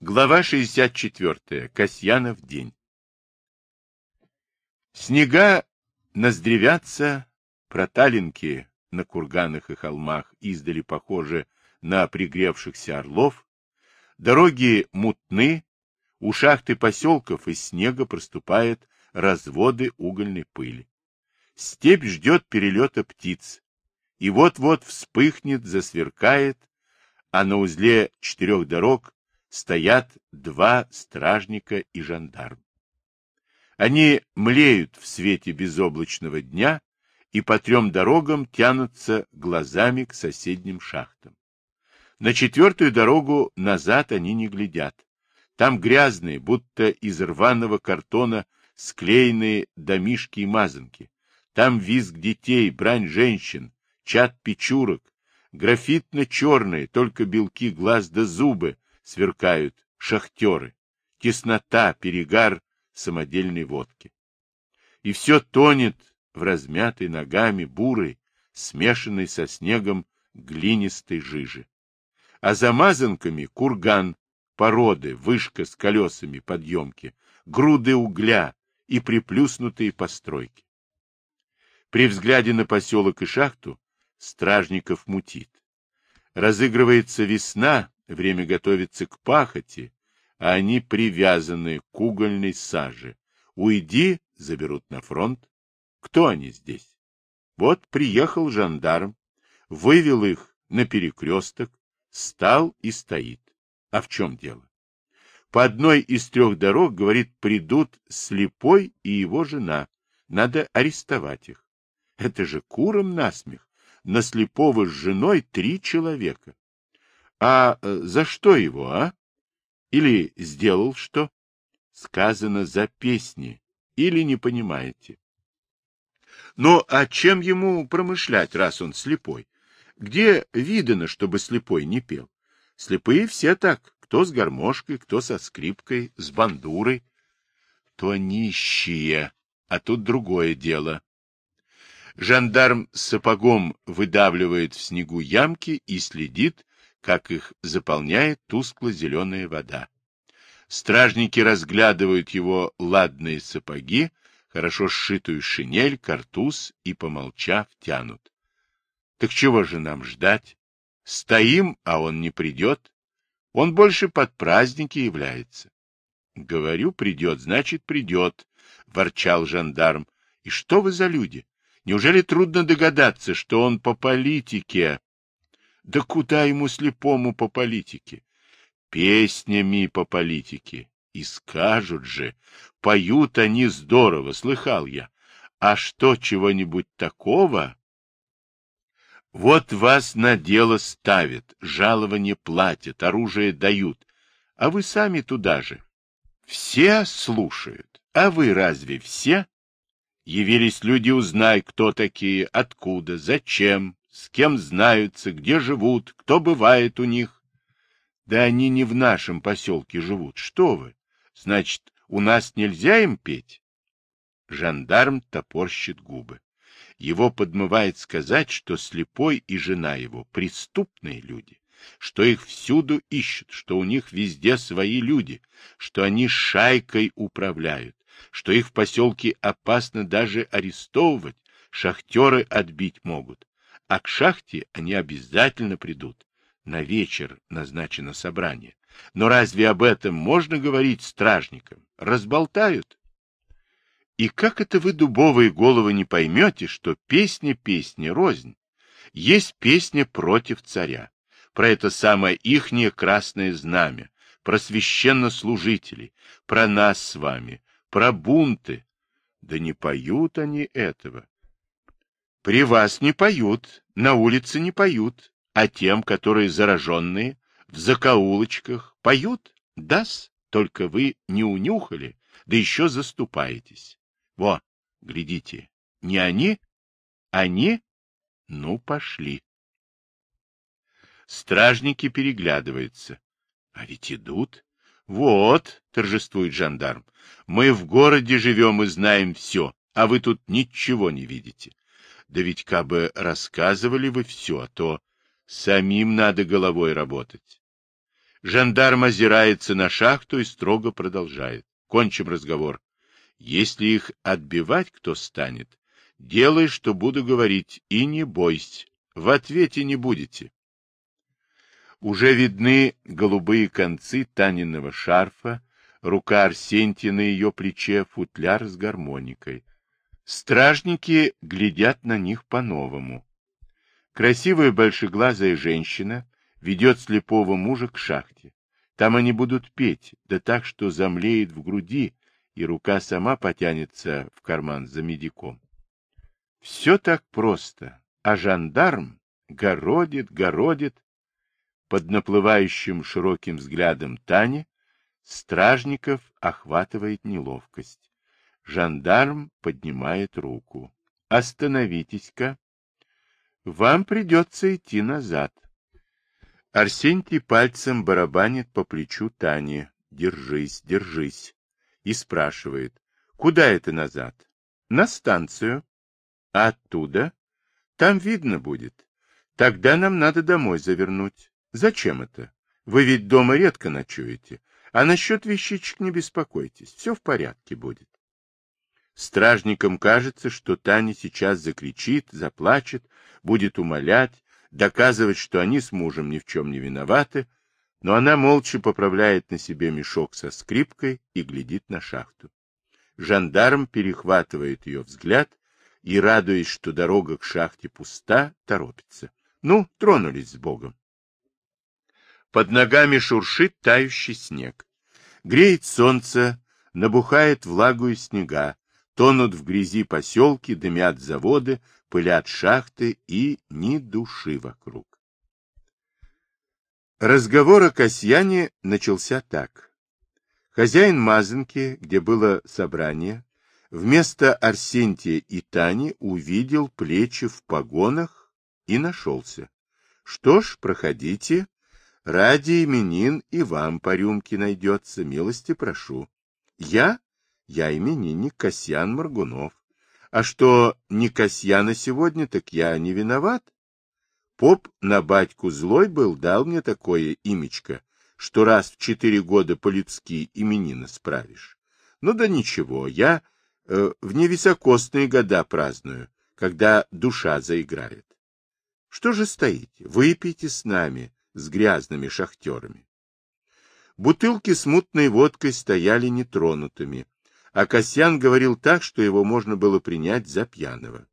Глава 64. Касьянов день. Снега наздревятся, проталинки на курганах и холмах издали похожи на пригревшихся орлов, дороги мутны, у шахты поселков из снега проступают разводы угольной пыли. Степь ждет перелета птиц, и вот-вот вспыхнет, засверкает, а на узле четырех дорог стоят два стражника и жандарм. Они млеют в свете безоблачного дня и по трем дорогам тянутся глазами к соседним шахтам. На четвертую дорогу назад они не глядят. Там грязные, будто из рваного картона, склеенные домишки и мазанки. Там визг детей, брань женщин, чат печурок, графитно-черные, только белки глаз да зубы, сверкают шахтеры, теснота, перегар самодельной водки. И все тонет в размятой ногами бурой, смешанной со снегом глинистой жижи. А за мазанками курган, породы, вышка с колесами подъемки, груды угля и приплюснутые постройки. При взгляде на поселок и шахту стражников мутит. Разыгрывается весна, Время готовится к пахоте, а они привязаны к угольной саже. Уйди, заберут на фронт. Кто они здесь? Вот приехал жандарм, вывел их на перекресток, стал и стоит. А в чем дело? По одной из трех дорог, говорит, придут слепой и его жена. Надо арестовать их. Это же куром насмех. На слепого с женой три человека. А э, за что его, а? Или сделал что? Сказано за песни. Или не понимаете? Но а чем ему промышлять, раз он слепой? Где видано, чтобы слепой не пел? Слепые все так, кто с гармошкой, кто со скрипкой, с бандурой. То нищие, а тут другое дело. Жандарм сапогом выдавливает в снегу ямки и следит, как их заполняет тускло-зеленая вода. Стражники разглядывают его ладные сапоги, хорошо сшитую шинель, картуз и, помолчав, тянут. Так чего же нам ждать? Стоим, а он не придет. Он больше под праздники является. Говорю, придет, значит, придет, — ворчал жандарм. И что вы за люди? Неужели трудно догадаться, что он по политике да куда ему слепому по политике? Песнями по политике. И скажут же, поют они здорово, слыхал я. А что, чего-нибудь такого? Вот вас на дело ставят, жалование платят, оружие дают, а вы сами туда же. Все слушают, а вы разве все? Явились люди, узнай, кто такие, откуда, зачем, с кем знаются, где живут, кто бывает у них. Да они не в нашем поселке живут. Что вы? Значит, у нас нельзя им петь? Жандарм топорщит губы. Его подмывает сказать, что слепой и жена его преступные люди, что их всюду ищут, что у них везде свои люди, что они шайкой управляют, что их в поселке опасно даже арестовывать, шахтеры отбить могут, а к шахте они обязательно придут. На вечер назначено собрание. Но разве об этом можно говорить стражникам? Разболтают. И как это вы, дубовые головы, не поймете, что песня песни рознь? Есть песня против царя, про это самое ихнее красное знамя, про священнослужителей, про нас с вами, про бунты. Да не поют они этого. При вас не поют, на улице не поют, а тем, которые зараженные, в закоулочках поют, дас, только вы не унюхали, да еще заступаетесь. Во, глядите, не они? Они? Ну, пошли. Стражники переглядываются. А ведь идут. Вот, торжествует жандарм, мы в городе живем и знаем все, а вы тут ничего не видите. Да ведь кабы рассказывали вы все, а то самим надо головой работать. Жандарм озирается на шахту и строго продолжает. Кончим разговор. Если их отбивать кто станет, делай, что буду говорить, и не бойся. В ответе не будете. Уже видны голубые концы Таниного шарфа, рука Арсентия на ее плече, футляр с гармоникой. Стражники глядят на них по-новому. Красивая большеглазая женщина ведет слепого мужа к шахте. Там они будут петь, да так, что замлеет в груди, и рука сама потянется в карман за медиком. Все так просто, а жандарм городит, городит. Под наплывающим широким взглядом Тани стражников охватывает неловкость. Жандарм поднимает руку. Остановитесь-ка. Вам придется идти назад. Арсентий пальцем барабанит по плечу Тани. Держись, держись. И спрашивает. Куда это назад? На станцию. А оттуда? Там видно будет. Тогда нам надо домой завернуть. Зачем это? Вы ведь дома редко ночуете. А насчет вещичек не беспокойтесь. Все в порядке будет. Стражникам кажется, что Таня сейчас закричит, заплачет, будет умолять, доказывать, что они с мужем ни в чем не виноваты, но она молча поправляет на себе мешок со скрипкой и глядит на шахту. Жандарм перехватывает ее взгляд и, радуясь, что дорога к шахте пуста, торопится. Ну, тронулись с Богом. Под ногами шуршит тающий снег. Греет солнце, набухает влагу и снега, тонут в грязи поселки, дымят заводы, пылят шахты и ни души вокруг. Разговор о Касьяне начался так. Хозяин Мазанки, где было собрание, вместо Арсентия и Тани увидел плечи в погонах и нашелся. Что ж, проходите, ради именин и вам по рюмке найдется, милости прошу. Я? Я именинник Касьян Маргунов. А что не Касьяна сегодня, так я не виноват. Поп на батьку злой был, дал мне такое имечко, что раз в четыре года по-людски именины справишь. Ну да ничего, я э, в невисокосные года праздную, когда душа заиграет. Что же стоите? Выпейте с нами, с грязными шахтерами. Бутылки с мутной водкой стояли нетронутыми, а Касьян говорил так, что его можно было принять за пьяного.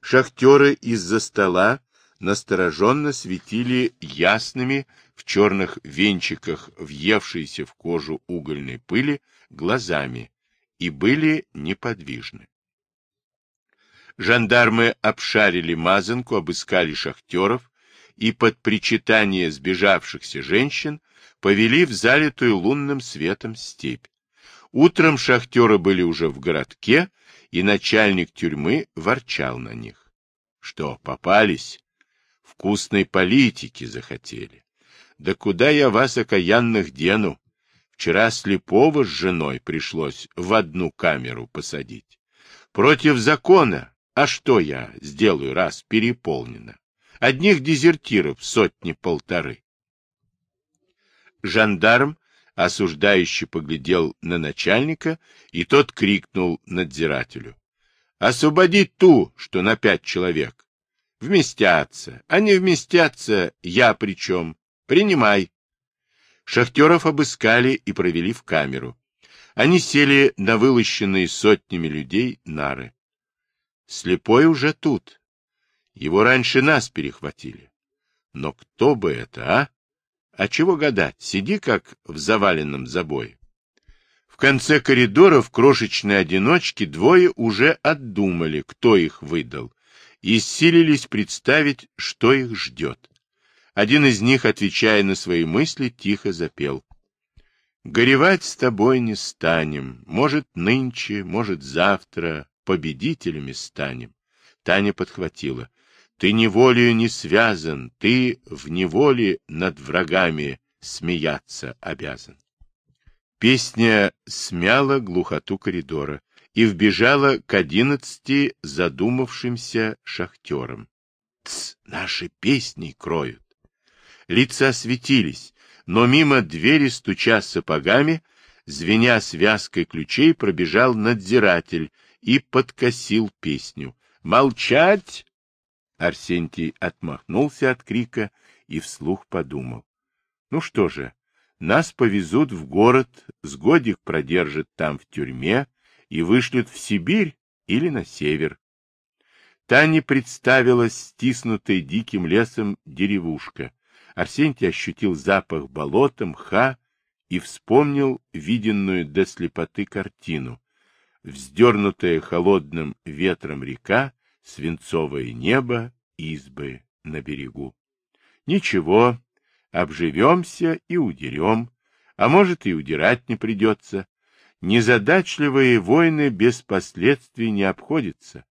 Шахтеры из-за стола настороженно светили ясными в черных венчиках, въевшиеся в кожу угольной пыли, глазами и были неподвижны. Жандармы обшарили мазанку, обыскали шахтеров и под причитание сбежавшихся женщин повели в залитую лунным светом степь. Утром шахтеры были уже в городке, и начальник тюрьмы ворчал на них. Что, попались? Вкусной политики захотели. Да куда я вас, окаянных, дену? Вчера слепого с женой пришлось в одну камеру посадить. Против закона, а что я сделаю, раз переполнено? Одних дезертиров сотни-полторы. Жандарм осуждающий поглядел на начальника, и тот крикнул надзирателю. — Освободить ту, что на пять человек. Вместятся, не вместятся, я при чем. Принимай. Шахтеров обыскали и провели в камеру. Они сели на вылощенные сотнями людей нары. Слепой уже тут. Его раньше нас перехватили. Но кто бы это, а? А чего гадать, сиди как в заваленном забое. В конце коридора в крошечной одиночке двое уже отдумали, кто их выдал, и силились представить, что их ждет. Один из них, отвечая на свои мысли, тихо запел. «Горевать с тобой не станем, может, нынче, может, завтра победителями станем». Таня подхватила. Ты неволею не связан, ты в неволе над врагами смеяться обязан. Песня смяла глухоту коридора и вбежала к одиннадцати задумавшимся шахтерам. Тс, наши песни кроют. Лица светились, но мимо двери, стуча сапогами, звеня связкой ключей, пробежал надзиратель и подкосил песню. «Молчать!» Арсентий отмахнулся от крика и вслух подумал. «Ну что же, нас повезут в город, с годик продержат там в тюрьме и вышлют в Сибирь или на север. Тане представилась стиснутой диким лесом деревушка. Арсентий ощутил запах болота, мха и вспомнил виденную до слепоты картину. Вздернутая холодным ветром река, свинцовое небо, избы на берегу. Ничего, обживемся и удерем, а может и удирать не придется. Незадачливые войны без последствий не обходятся.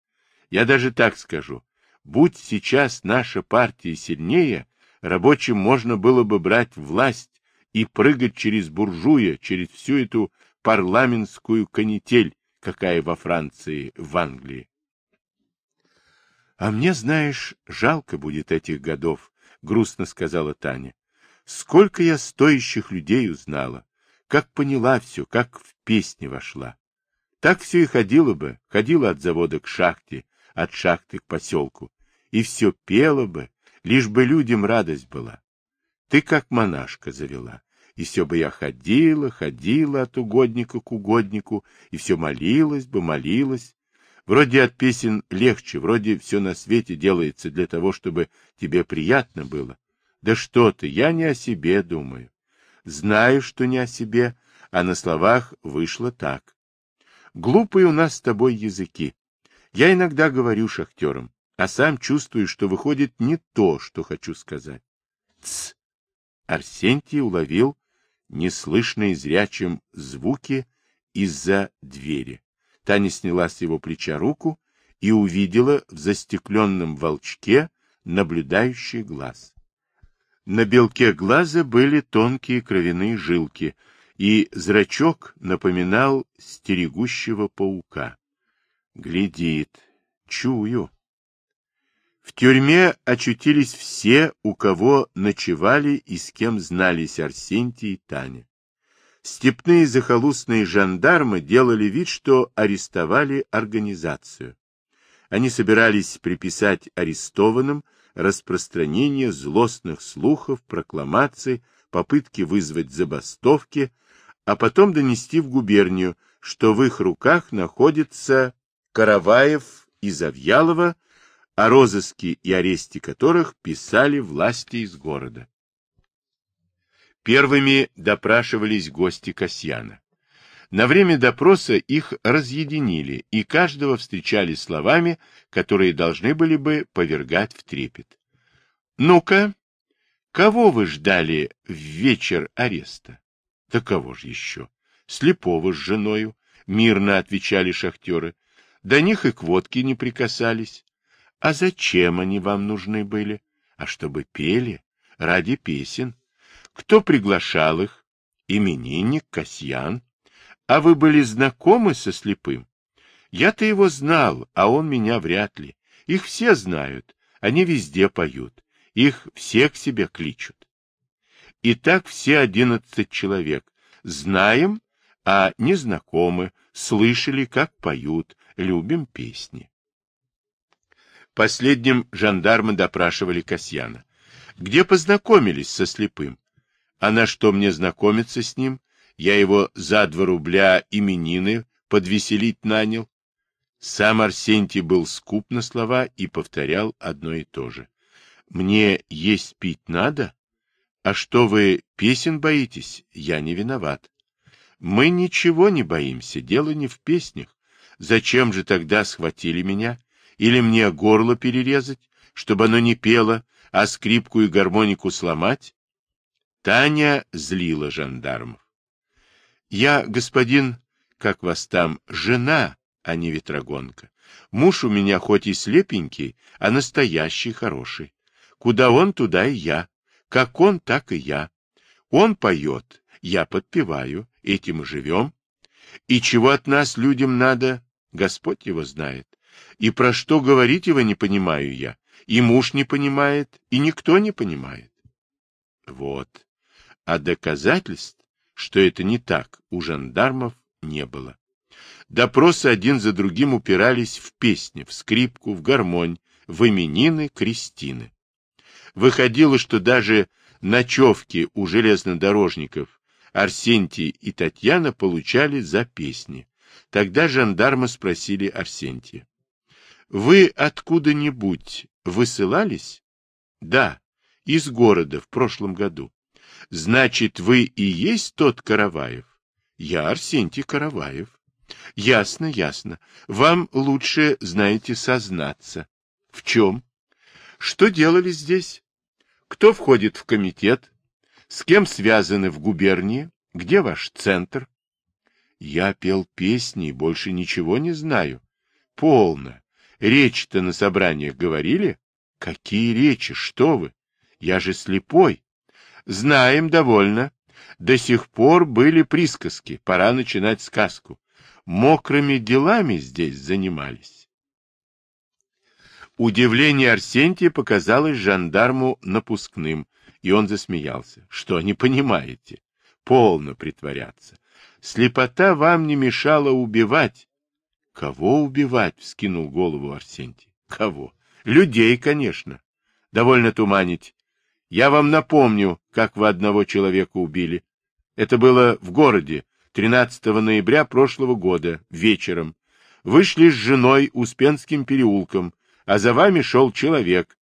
Я даже так скажу. Будь сейчас наша партия сильнее, рабочим можно было бы брать власть и прыгать через буржуя, через всю эту парламентскую канитель, какая во Франции, в Англии. А мне, знаешь, жалко будет этих годов, грустно сказала Таня. Сколько я стоящих людей узнала, как поняла все, как в песни вошла. Так все и ходила бы, ходила от завода к шахте, от шахты к поселку, и все пела бы, лишь бы людям радость была. Ты как монашка завела, и все бы я ходила, ходила от угодника к угоднику, и все молилась бы, молилась. Вроде от песен легче, вроде все на свете делается для того, чтобы тебе приятно было, да что ты, я не о себе думаю. Знаю, что не о себе, а на словах вышло так. Глупые у нас с тобой языки. Я иногда говорю шахтерам, а сам чувствую, что выходит не то, что хочу сказать. Тсс! Арсентий уловил неслышные зрячим звуки из-за двери. Таня сняла с его плеча руку и увидела в застекленном волчке наблюдающий глаз. На белке глаза были тонкие кровяные жилки, и зрачок напоминал стерегущего паука. Глядит, чую. В тюрьме очутились все, у кого ночевали и с кем знались Арсентий и Таня. Степные захолустные жандармы делали вид, что арестовали организацию. Они собирались приписать арестованным распространение злостных слухов, прокламаций, попытки вызвать забастовки, а потом донести в губернию, что в их руках находится Караваев и Завьялова, о розыске и аресте которых писали власти из города. Первыми допрашивались гости Касьяна. На время допроса их разъединили, и каждого встречали словами, которые должны были бы повергать в трепет. «Ну-ка, кого вы ждали в вечер ареста?» «Да кого же еще?» «Слепого с женою», — мирно отвечали шахтеры. До них и к водке не прикасались. А зачем они вам нужны были? А чтобы пели, ради песен. Кто приглашал их? Именинник, Касьян. А вы были знакомы со слепым? Я-то его знал, а он меня вряд ли. Их все знают, они везде поют. Их все к себе кличут. И так все одиннадцать человек. Знаем, а не знакомы, слышали, как поют, любим песни. Последним жандармы допрашивали Касьяна. Где познакомились со слепым? А на что мне знакомиться с ним? Я его за два рубля именины подвеселить нанял. Сам Арсентий был скуп на слова и повторял одно и то же. Мне есть пить надо? А что вы песен боитесь? Я не виноват. Мы ничего не боимся, дело не в песнях. Зачем же тогда схватили меня? Или мне горло перерезать, чтобы оно не пело, а скрипку и гармонику сломать? Таня злила жандармов. Я, господин, как вас там, жена, а не ветрогонка. Муж у меня хоть и слепенький, а настоящий хороший. Куда он, туда и я. Как он, так и я. Он поет, я подпеваю, этим и живем. И чего от нас людям надо, Господь его знает. И про что говорить его не понимаю я. И муж не понимает, и никто не понимает. Вот. А доказательств, что это не так, у жандармов не было. Допросы один за другим упирались в песни, в скрипку, в гармонь, в именины, крестины. Выходило, что даже ночевки у железнодорожников Арсентий и Татьяна получали за песни. Тогда жандармы спросили Арсентия. — Вы откуда-нибудь высылались? — Да, из города в прошлом году. — Значит, вы и есть тот Караваев? — Я Арсентий Караваев. — Ясно, ясно. Вам лучше, знаете, сознаться. — В чем? — Что делали здесь? Кто входит в комитет? С кем связаны в губернии? Где ваш центр? Я пел песни и больше ничего не знаю. Полно. Речь-то на собраниях говорили? Какие речи? Что вы? Я же слепой. Знаем довольно. До сих пор были присказки. Пора начинать сказку. Мокрыми делами здесь занимались. Удивление Арсентия показалось жандарму напускным, и он засмеялся. Что, не понимаете? Полно притворяться. Слепота вам не мешала убивать. Кого убивать? Вскинул голову Арсентий. Кого? Людей, конечно. Довольно туманить. Я вам напомню, как вы одного человека убили. Это было в городе 13 ноября прошлого года, вечером. Вышли с женой Успенским переулком, а за вами шел человек,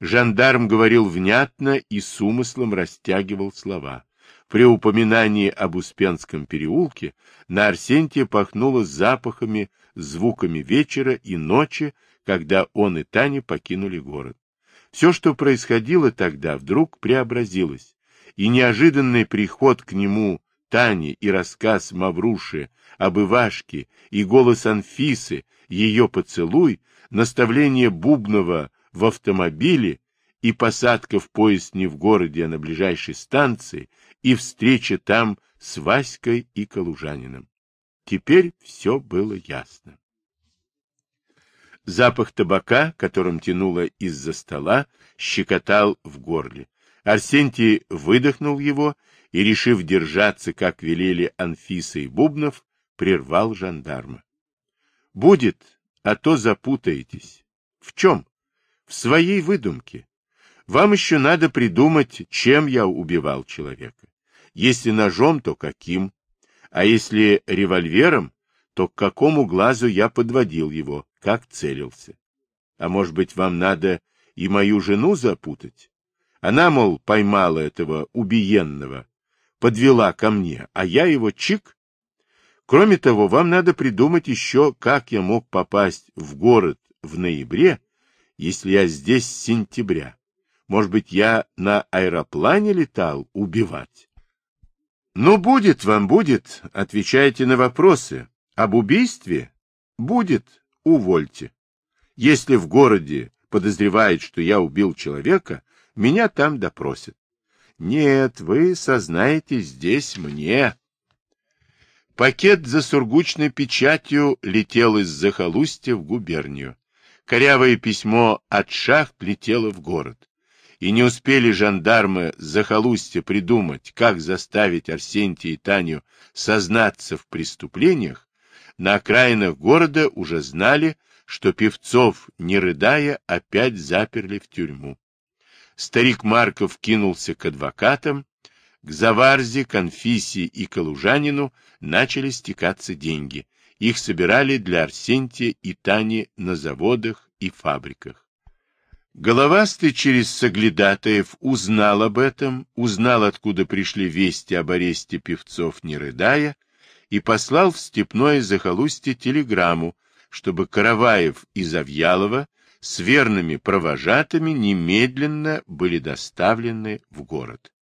Жандарм говорил внятно и с умыслом растягивал слова. При упоминании об Успенском переулке на Арсентия пахнуло запахами, звуками вечера и ночи, когда он и Таня покинули город. Все, что происходило тогда, вдруг преобразилось, и неожиданный приход к нему Тани и рассказ Мавруши об Ивашке и голос Анфисы, ее поцелуй, наставление Бубнова в автомобиле и посадка в поезд не в городе, а на ближайшей станции, и встреча там с Васькой и Калужанином. Теперь все было ясно. Запах табака, которым тянуло из-за стола, щекотал в горле. Арсентий выдохнул его и, решив держаться, как велели Анфиса и Бубнов, прервал жандарма. — Будет, а то запутаетесь. — В чем? в своей выдумке. Вам еще надо придумать, чем я убивал человека. Если ножом, то каким? А если револьвером, то к какому глазу я подводил его, как целился? А может быть, вам надо и мою жену запутать? Она, мол, поймала этого убиенного, подвела ко мне, а я его чик. Кроме того, вам надо придумать еще, как я мог попасть в город в ноябре, если я здесь с сентября? Может быть, я на аэроплане летал убивать? Ну, будет вам, будет. Отвечайте на вопросы. Об убийстве? Будет. Увольте. Если в городе подозревают, что я убил человека, меня там допросят. Нет, вы сознаете здесь мне. Пакет за сургучной печатью летел из захолустья в губернию. Корявое письмо от шахт летело в город. И не успели жандармы захолустья придумать, как заставить Арсентия и Таню сознаться в преступлениях, на окраинах города уже знали, что певцов, не рыдая, опять заперли в тюрьму. Старик Марков кинулся к адвокатам, к Заварзе, Конфисе и Калужанину начали стекаться деньги, их собирали для Арсентия и Тани на заводах и фабриках. Головастый через Соглядатаев узнал об этом, узнал, откуда пришли вести об аресте певцов, не рыдая, и послал в степное захолустье телеграмму, чтобы Караваев и Завьялова с верными провожатыми немедленно были доставлены в город.